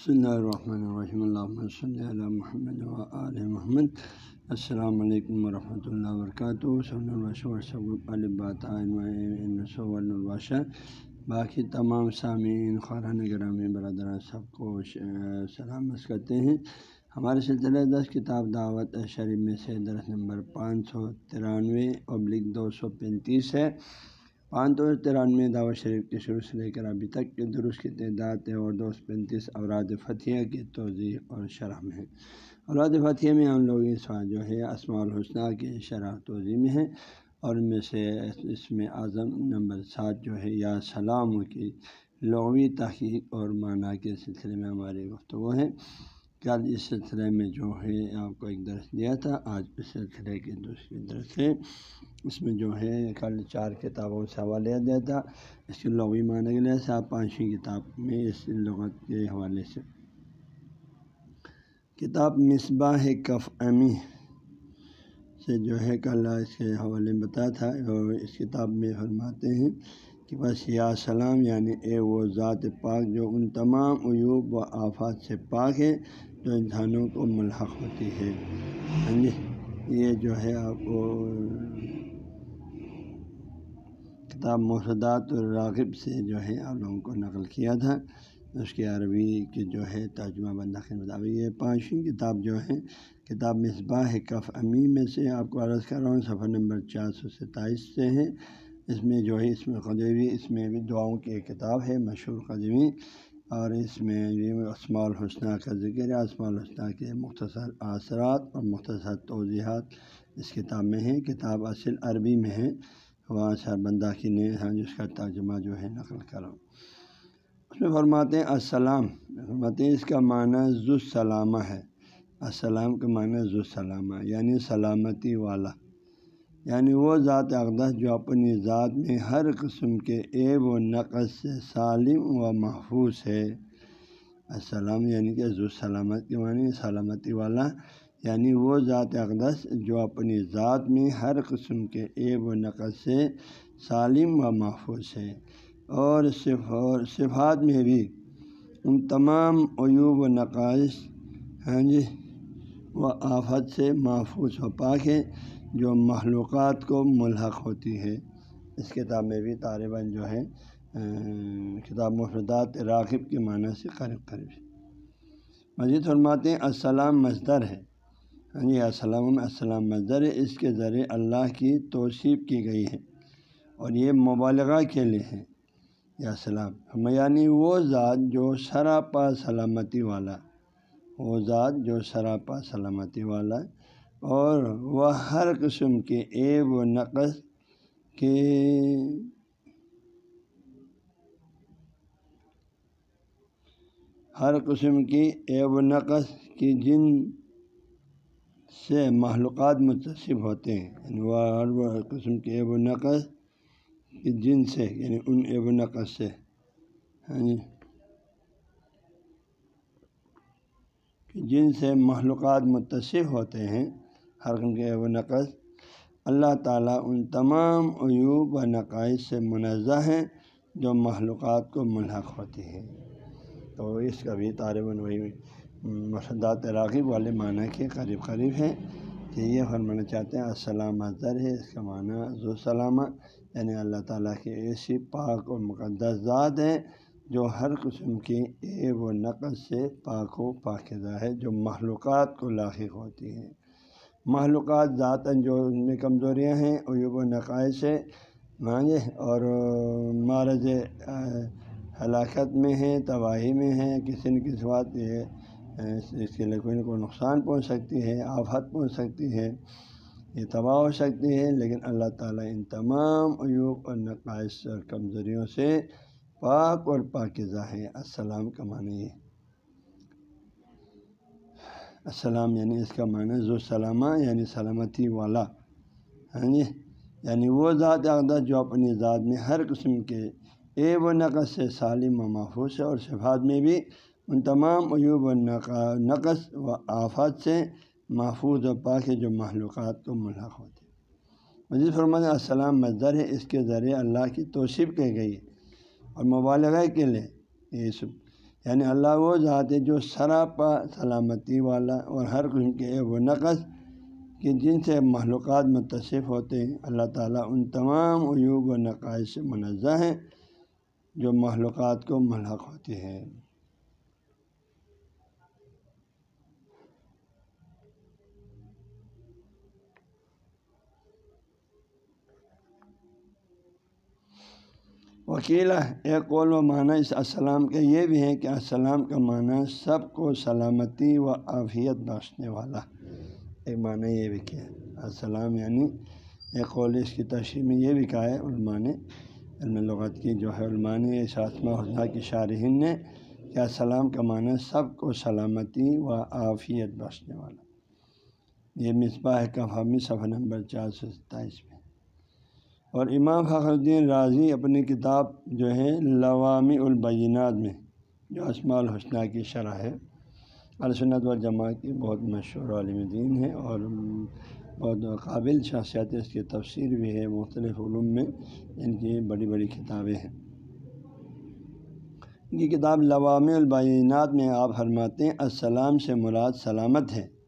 بسم اللہ الرحمن الرحیم اللہ صلی اللہ محمد و علیہ محمد السلام علیکم ورحمۃ اللہ وبرکاتہ الباشہ باقی تمام سامعین خوران گرامی برادران سب کو سلام کرتے ہیں ہمارے سلسلہ دس کتاب دعوت شریف میں سے درس نمبر پانچ سو ترانوے ابلک دو سو پینتیس ہے پانچ سو ترانوے دعوت شریف کے شروع سے لے کر ابھی تک کے درست کی تعداد ہے اور دو سو پینتیس اوراد فتح کی توضیع اور شرح میں ہے اوراد فتح میں ہم لوگ اس بات جو ہے اسماع الحسنہ کی شرح توضیع میں ہے اور ان میں سے اس میں اعظم نمبر سات جو ہے، یا سلام کی لغوی تحقیق اور معنی کے سلسلے میں ہماری گفتگو ہے۔ کل اس سلسلے میں جو ہے، آپ کو ایک درس دیا تھا، آج اس سلسلے کے دوسری درس ہے۔ اس میں جو ہے کل چار کتابوں سے حوالے دیا تھا۔ اس کے لغوی معنی کے لحاظ سے آپ پانچویں کتاب میں اس لغت کے حوالے سے۔ کتاب مصباح کف امی سے جو ہے، کل اس کے حوالے بتایا تھا اور اس کتاب میں فرماتے ہیں کہ بس یا سلام یعنی اے وہ ذات پاک جو ان تمام عیوب و آفات سے پاک ہے، جو انسانوں کو ملحق ہوتی ہے۔ ہاں جی یہ جو ہے، آپ کو کتاب محدات الراغب سے جو ہے آپ لوگوں کو نقل کیا تھا، اس کے عربی کے جو ہے ترجمہ بندہ مطابق یہ پانچویں کتاب جو ہے، کتاب مصباح کف امی میں سے آپ کو عرض کر رہا ہوں، صفحہ نمبر چار سو ستائیس سے ہے۔ اس میں جو ہے اس میں قدیوی اس میں بھی دعاؤں کی ایک کتاب ہے، مشہور قدیمی۔ اور اس میں یہ اسماع الحسنہ کا ذکر ہے اسماع الحسنہ کے مختصر اثرات اور مختصر توضیحات اس کتاب میں ہیں۔ کتاب اصل عربی میں ہے۔ وہاں سے بندہ کی نے ہاں جس کا ترجمہ جو ہے نقل کرا اس میں فرماتے ہیں، السلام۔ فرماتے ہیں، اس کا معنی ذو سلامہ ہے۔ السلام کا معنی ذو سلامہ یعنی سلامتی والا۔ یعنی وہ ذات اقدس جو اپنی ذات میں ہر قسم کے عیب و نقص سے سالم و محفوظ ہے۔ السلام یعنی کہ ذو سلامت کے معنی سلامتی والا۔ یعنی وہ ذات اقدس جو اپنی ذات میں ہر قسم کے عیب و نقص سے سالم و محفوظ ہے اور صفات میں بھی ان تمام عیوب و نقائص ہاں جی و آفت سے محفوظ و پاک ہے جو معلومات کو ملحق ہوتی ہے اس کتاب میں بھی طالباً جو ہے کتاب مفردات راغب کے معنی سے قریب قریب مزید فرماتے ہیں، السلام مزدر ہے۔ ہاں جی السلام السلام مزدر ہے اس کے ذریعے اللہ کی توصیف کی گئی ہے اور یہ مبالغہ کے لیے ہے۔ یا سلام یعنی وہ ذات جو سراپا سلامتی والا، وہ ذات جو سراپا سلامتی والا اور وہ ہر قسم کے عیب و نقص کے ہر قسم کی عیب و نقص کی جن سے معلومات متصب ہوتے ہیں یعنی وہ ہر قسم کے عیب و نقص کی جن سے یعنی ان عیب و نقص سے ہاں جی جن سے معلومات متصف ہوتے ہیں ہر قسم کے و نقص۔ اللہ تعالیٰ ان تمام عیوب و نقائص سے منزہ ہیں جو معلومات کو ملحق ہوتی ہے تو اس کا بھی طالباً وہی مسدات راغب والے معنی کے قریب قریب ہے کہ یہ فرمانا چاہتے ہیں السلام اظہر ہے، اس کا معنی ذو سلامہ یعنی اللہ تعالیٰ کے ایسی پاک اور مقدس ذات ہیں جو ہر قسم کی عیب و نقص سے پاک و پاکزہ ہے، جو معلومات کو لاحق ہوتی ہیں۔ معلومات ذاتاً جو ان میں کمزوریاں ہیں، عیوب و نقائص سے مانگے اور مارض ہلاکت میں ہیں، تباہی میں ہیں، کسی نہ کسی بات یہ اس کے لیے کوئی نہ کوئی نقصان پہنچ سکتی ہے آفت پہنچ سکتی ہے، یہ تباہ ہو سکتی ہے، لیکن اللہ تعالیٰ ان تمام عیوب اور نقائص اور کمزوریوں سے پاک اور پاکزہ ہے۔ السلام کا معنی ہے السلام یعنی اس کا معنی ذو سلامہ یعنی سلامتی والا۔ ہاں جی؟ یعنی وہ ذات اقدس جو اپنی ذات میں ہر قسم کے اے و نقص سے سالم و محفوظ ہے اور صفات میں بھی ان تمام عیوب و نقص و آفات سے محفوظ و پاک ہے جو معلومات کو ملحق ہوتے مزید فرمان السلام مزدر ہے، اس کے ذریعے اللہ کی توصیف کی گئی ہے اور مبالغہ کے لیے یہ یعنی اللہ وہ ذات ہے جو سراپا سلامتی والا اور ہر قسم کے وہ نقص کہ جن سے معلومات متصف ہوتے ہیں۔ اللہ تعالیٰ ان تمام عیوب و نقائص سے منزہ ہیں جو معلومات کو ملحق ہوتی ہے وکیلا ایک قول و معنی اس السلام کے یہ بھی ہے کہ السلام کا معنی سب کو سلامتی و عافیت بخشنے والا۔ ایک معنی یہ بھی کیا السلام یعنی ایک قول اس کی تشریح میں یہ بھی کہا ہے، علماء نے، علم لغت کی جو ہے، علماء نے شاسمہ حسنہ کی شارحین نے کہ السلام کا معنی سب کو سلامتی و عافیت بخشنے والا۔ یہ مصباح کا فہمی صفحہ نمبر چار سو ستائیس میں۔ اور امام فخر الدین راضی اپنی کتاب جو ہے لوامی البینات میں، جو اسماع الحسنہ کی شرح ہے۔ السنت و جماع کی بہت مشہور عالم دین ہے اور بہت قابل شخصیت اس کی تفسیر بھی ہے، مختلف علوم میں ان کی بڑی بڑی کتابیں ہیں۔ ان کی کتاب لوامی البینات میں آپ فرماتے ہیں، السلام سے مراد سلامت ہے۔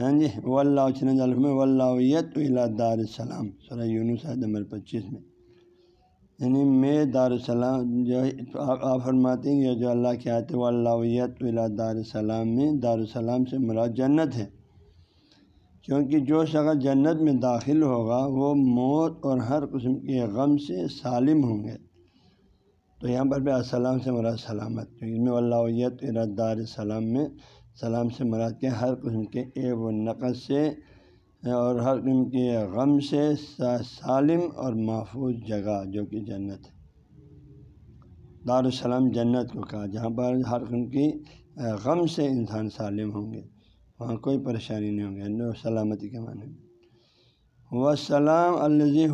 ہاں جی و اللہ ظلم و اللہ دار السلام سر یونس نمبر پچیس میں۔ یعنی میں دار السلام جو آپ فرماتے ہیں جو اللہ کے آتے و اللہ دار السلام میں، دار السلام سے مراد جنت ہے۔ کیونکہ جو شخص جنت میں داخل ہوگا، وہ موت اور ہر قسم کے غم سے سالم ہوں گے۔ تو یہاں پر بھی السلام سے مراد سلامت، کیونکہ میں اللہ دار السلام میں سلام سے مراد کے ہر قسم کے عیب و نقص سے، اور ہر قسم کے غم سے سالم اور محفوظ جگہ جو کہ جنت ہے۔ دارالسلام جنت کو کہا، جہاں پر ہر قسم کی غم سے انسان سالم ہوں گے، وہاں کوئی پریشانی نہیں ہوں گے، نو سلامتی کے معنی میں۔ و سلام الزی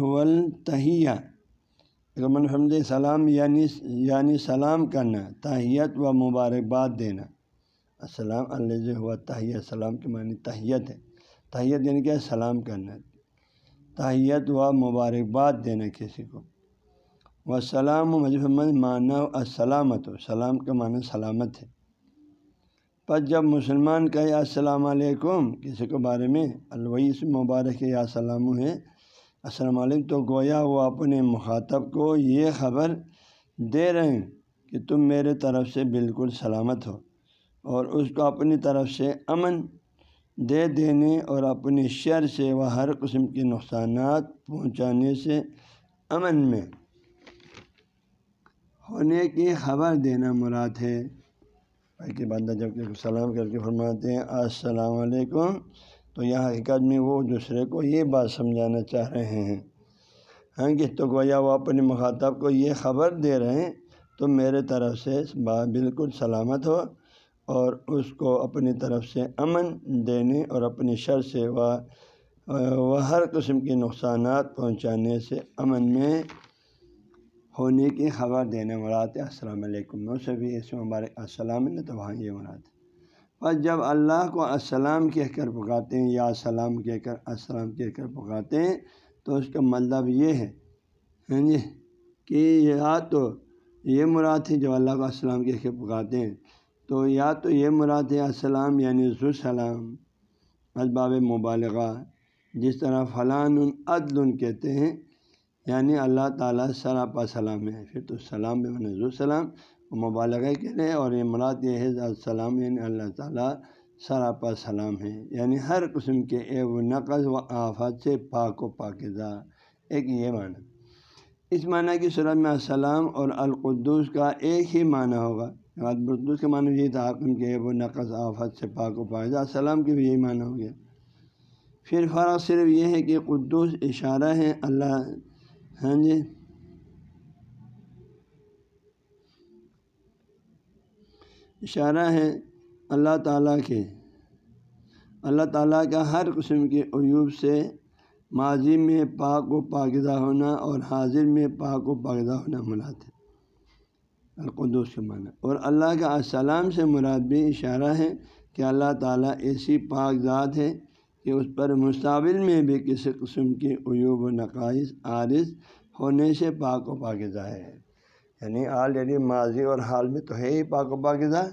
حمد سلام یعنی یعنی سلام کرنا، تحیت و مبارکباد دینا۔ السلام علیہ ہوا تحیہ السلام کے معنی تحیت ہے۔ تحیت یعنی کہ سلام کرنا۔ تحیت و مبارکباد دینا کسی کو۔ وہ سلام و مجھے معنی السلامت۔ و سلام کا معنی سلامت ہے۔ پر جب مسلمان کہے، السلام علیکم، کسی کے بارے میں الویس مبارک یا سلام ہے، السلام علیکم، تو گویا وہ اپنے مخاطب کو یہ خبر دے رہے ہیں کہ تم میرے طرف سے بالکل سلامت ہو۔ اور اس کو اپنی طرف سے امن دے دینے اور اپنی شر سے وہ ہر قسم کے نقصانات پہنچانے سے امن میں۔ ہونے کی خبر دینا مراد ہے۔ کہ بندہ جبکہ سلام کر کے فرماتے ہیں، السلام علیکم، تو یہاں حقیقت میں وہ دوسرے کو یہ بات سمجھانا چاہ رہے ہیں۔ ہاں کہ تو گویا وہ اپنے مخاطب کو یہ خبر دے رہے ہیں، تو میرے طرف سے بالکل سلامت ہو۔ اور اس کو اپنی طرف سے امن دینے اور اپنی شر سے وہ ہر قسم کے نقصانات پہنچانے سے امن میں ہونے کی خبر دینے مراد السلام علیکم۔ نو سے بھی اس مبارک السلام نے تو وہاں یہ مراد اور جب اللہ کو السلام کہہ کر پکاتے ہیں، یا السلام کہہ کر السلام کہہ کر پکاتے ہیں، تو اس کا مطلب یہ ہے ہاں جی کہ یا تو یہ مراد ہے جو اللہ کو السلام کہہ کے پکاتے ہیں تو یا تو یہ مراد ہے السلام یعنی سلام اسباب مبالغہ، جس طرح فلان عدل کہتے ہیں یعنی اللہ تعالیٰ سراپا سلام ہے، پھر تو سلام میں سلام مبالغہ کے لیے، اور یہ مراد یہ ہے السلام یعنی اللہ تعالیٰ سراپا سلام ہے یعنی ہر قسم کے اے و نقص و آفات سے پاک و پاکزہ، ایک یہ معنی۔ اس معنی کی صورت میں السلام اور القدس کا ایک ہی معنی ہوگا۔ بردوس کے معنی یہی تھا، حاکم کے وہ نقص آفت سے پاک و پاک۔ السلام کے بھی یہی معنی ہو گیا۔ پھر فرق صرف یہ ہے کہ قدوس اشارہ ہے، اللہ ہاں جی۔ اشارہ ہے اللہ تعالیٰ کے۔ اللہ تعالیٰ کا ہر قسم کے عیوب سے ماضی میں پاک و پاکزہ ہونا اور حاضر میں پاک و پاکزہ ہونا ملات ہے۔ القدس کے معنی۔ اور اللہ کا السلام سے مراد بھی اشارہ ہے کہ اللہ تعالیٰ ایسی پاک ذات ہے کہ اس پر مستقبل میں بھی کسی قسم کی عیوب و نقائص عارض ہونے سے پاک و پاک ہے۔ یعنی آلریڈی یعنی ماضی اور حال میں تو ہے ہی پاک و پاکزہ۔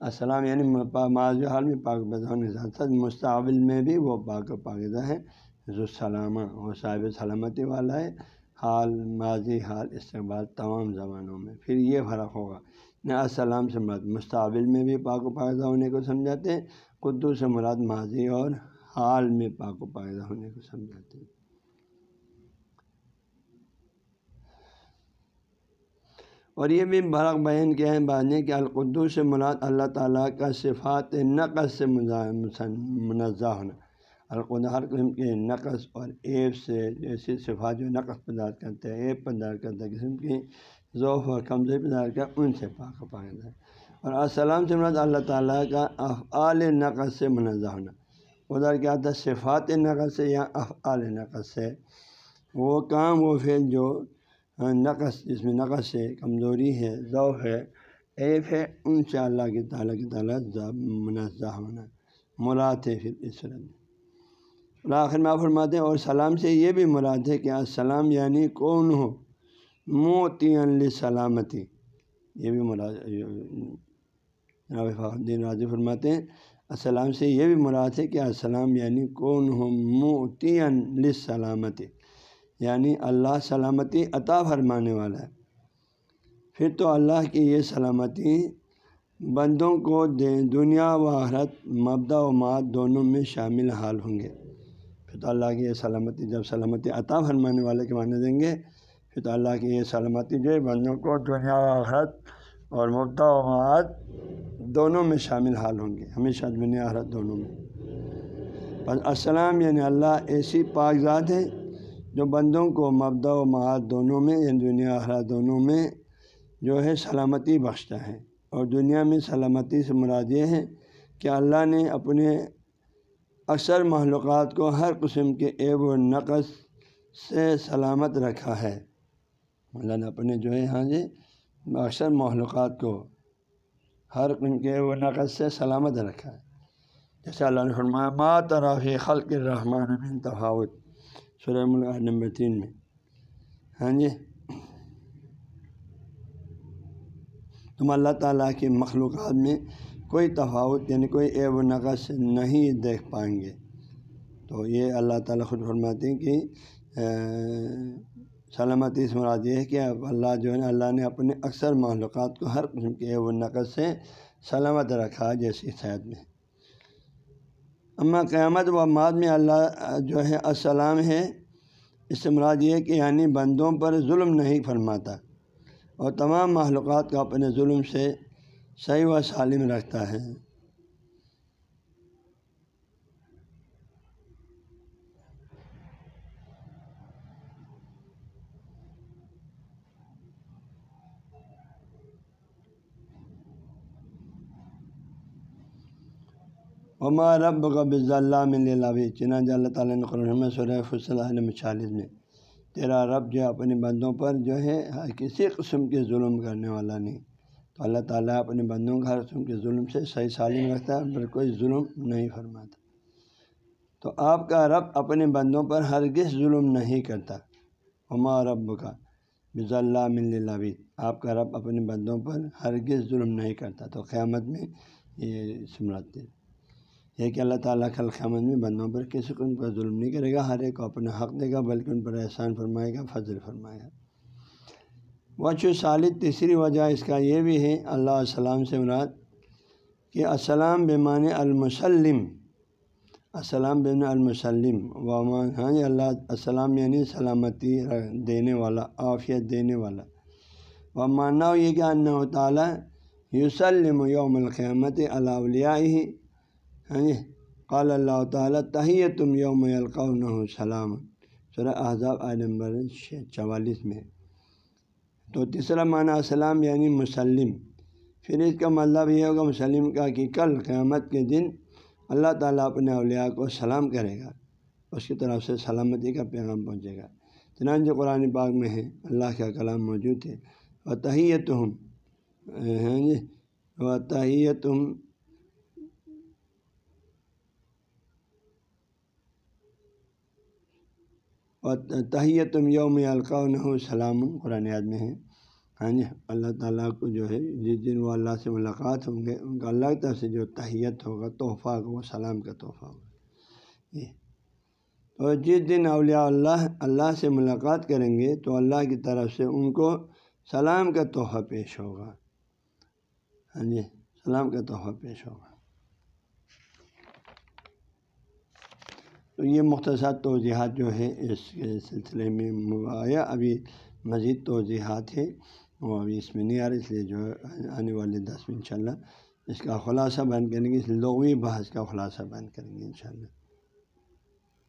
السلام یعنی ماضی حال میں پاک بذہ ہونے کے ساتھ ساتھ مستقبل میں بھی وہ پاک و پاکزہ ہے۔ جو سلامہ وہ صاحب سلامتی والا ہے۔ حال، ماضی حال، استقبال تمام زبانوں میں۔ پھر یہ فرق ہوگا۔ نہ السلام سے مراد مستقبل میں بھی پاک و پاکزہ ہونے کو سمجھاتے ہیں۔ قدو سے مراد ماضی اور حال میں پاک و پاکزہ ہونے کو سمجھاتے ہیں۔ اور یہ بھی برق بیان کیا ہے بعد کہ القدو سے مراد اللہ تعالیٰ کا صفات نقص سے منزہ ہونا۔ القد ہر قسم کے نقص اور ایپ سے جیسی صفات جو نقص پیدار کرتے ہیں ایپ پیدار کرتے ہیں، قسم کی ذوف اور کمزوری پیدار کر ان سے پاک پاک ہے اور السلام سے مراد اللہ تعالیٰ کا افعال نقص سے منزہ ہونا۔ ادھر کیا تھا صفات نقص سے یا افعال نقص سے۔ وہ کام، وہ پھر جو نقص، جس میں نقص ہے، کمزوری ہے ذوف ہے ایف ہے، ان سے اللہ کی تعالیٰ کی تعالیٰ منزہ ہونا مراد ہے پھر اس صورت آخر میں آپ فرماتے ہیں اور سلام سے یہ بھی مراد ہے کہ السلام یعنی کون ہو؟ موتی سلامتی یہ بھی مراد الدین راضی فرماتے ہیں، السلام سے یہ بھی مراد ہے کہ السلام یعنی کون ہو؟ موتی سلامتی یعنی اللہ سلامتی عطا فرمانے والا ہے۔ پھر تو اللہ کی یہ سلامتی بندوں کو دنیا و آخرت مبدا و مات دونوں میں شامل حال ہوں گے۔ تو اللہ کی یہ سلامتی، جب سلامتی عطا فرمانے والے کے معنی دیں گے، پھر تو اللہ کی یہ سلامتی جو ہے بندوں کو دنیا و آخرت اور مبدا و مات دونوں میں شامل حال ہوں گے۔ ہمیشہ دنیا آخرت دونوں میں۔ بس السلام یعنی اللہ ایسی پاک ذات ہے جو بندوں کو مبدا و معاد دونوں میں یعنی دنیا آخرا دونوں میں جو ہے سلامتی بخشتا ہے۔ اور دنیا میں سلامتی سے مراد یہ ہے کہ اللہ نے اپنے اکثر معلومات کو ہر قسم کے عیب و نقص سے سلامت رکھا ہے۔ اللہ نے اپنے جو ہے ہاں جی اکثر معلومات کو ہر قسم کے عیب و نقص سے سلامت رکھا ہے۔ جیسے اللہ نے فرمایا، ما طرف خلق الرحمٰن تفاوت، سورہ ملک نمبر تین میں۔ ہاں جی تم اللہ تعالیٰ کی مخلوقات میں کوئی تفاوت یعنی کوئی عیب و نقص نہیں دیکھ پائیں گے۔ تو یہ اللہ تعالیٰ خود فرماتے ہیں کہ سلامتی اس مراد یہ ہے کہ اللہ جو ہے اللہ نے اپنے اکثر معلومات کو ہر قسم کے عیب و نقص سے سلامت رکھا جیسی صحت میں۔ اما قیامت و ماد میں اللہ جو ہے السلام ہے، اس سے مراد یہ کہ یعنی بندوں پر ظلم نہیں فرماتا۔ اور تمام معلومات کو اپنے ظلم سے صحیح و سالم رکھتا ہے۔ عما رب کا بز اللہ میں چنانچہ اللہ تعالیٰ نے قرآن سورہ فصل چالیس میں، تیرا رب جو اپنے بندوں پر جو ہے کسی قسم کے ظلم کرنے والا نہیں۔ تو اللہ تعالیٰ اپنے بندوں کا ہر قسم کے ظلم سے صحیح سالم رکھتا ہے پر کوئی ظلم نہیں فرماتا۔ تو آپ کا رب اپنے بندوں پر ہرگز ظلم نہیں کرتا۔ عما رب کا بز اللہ مل آپ کا رب اپنے بندوں پر ہرگز ظلم نہیں کرتا۔ تو قیامت میں یہ سمراتے یہ کہ اللہ تعالیٰ کل خامد میں بندوں پر کسی قسم کا ظلم نہیں کرے گا، ہر ایک کو اپنا حق دے گا، بلکہ ان پر احسان فرمائے گا، فضل فرمائے گا۔ وچ سالد تیسری وجہ اس کا یہ بھی ہے، اللہ السلام سے مراد کہ السلام بیمان المسلم، السلام بین المسلم ومان ہاں جی، اللہ السلام یعنی سلامتی دینے والا، عافیت دینے والا۔ و مانا یہ کہ اللہ تعالیٰ یوسلم یوم القیامت اللہ ہی ہاں جی قال اللہ تعالیٰ تحیہ تم یوم القن سلام سر احزاب آئے نمبر چوالیس میں تو تیسرا معنی السلام یعنی مسلم۔ پھر اس کا مطلب یہ ہوگا مسلم کا کہ کل قیامت کے دن اللہ تعالیٰ اپنے اولیاء کو سلام کرے گا، اس کی طرف سے سلامتی کا پیغام پہنچے گا۔ چنانچہ قرآن پاک میں ہے، اللہ کا کلام موجود ہے۔ و تحیت ہم ہاں جی و تحیت ہم اور تحیت تم یوم القاء سلام قرآن یاد میں ہے۔ ہاں جی اللہ تعالیٰ کو جو ہے، جس دن وہ اللہ سے ملاقات ہوں گے، ان کا اللہ کی طرف سے جو تحیت ہوگا، تحفہ وہ سلام کا تحفہ ہوگا۔ جی۔ یہ اور جس دن اولیاء اللہ اللہ سے ملاقات کریں گے، تو اللہ کی طرف سے ان کو سلام کا تحفہ پیش ہوگا۔ ہاں جی سلام کا تحفہ پیش ہوگا۔ تو یہ مختصر توضیحات جو ہے اس کے سلسلے میں آیا ابھی مزید توضیحات ہے وہ ابھی اس میں نہیں آ رہی اس لیے جو آنے والے دس میں ان شاء اللہ اس کا خلاصہ بیان کریں گے، اس لغوی بحث کا خلاصہ بیان کریں گے ان شاء اللہ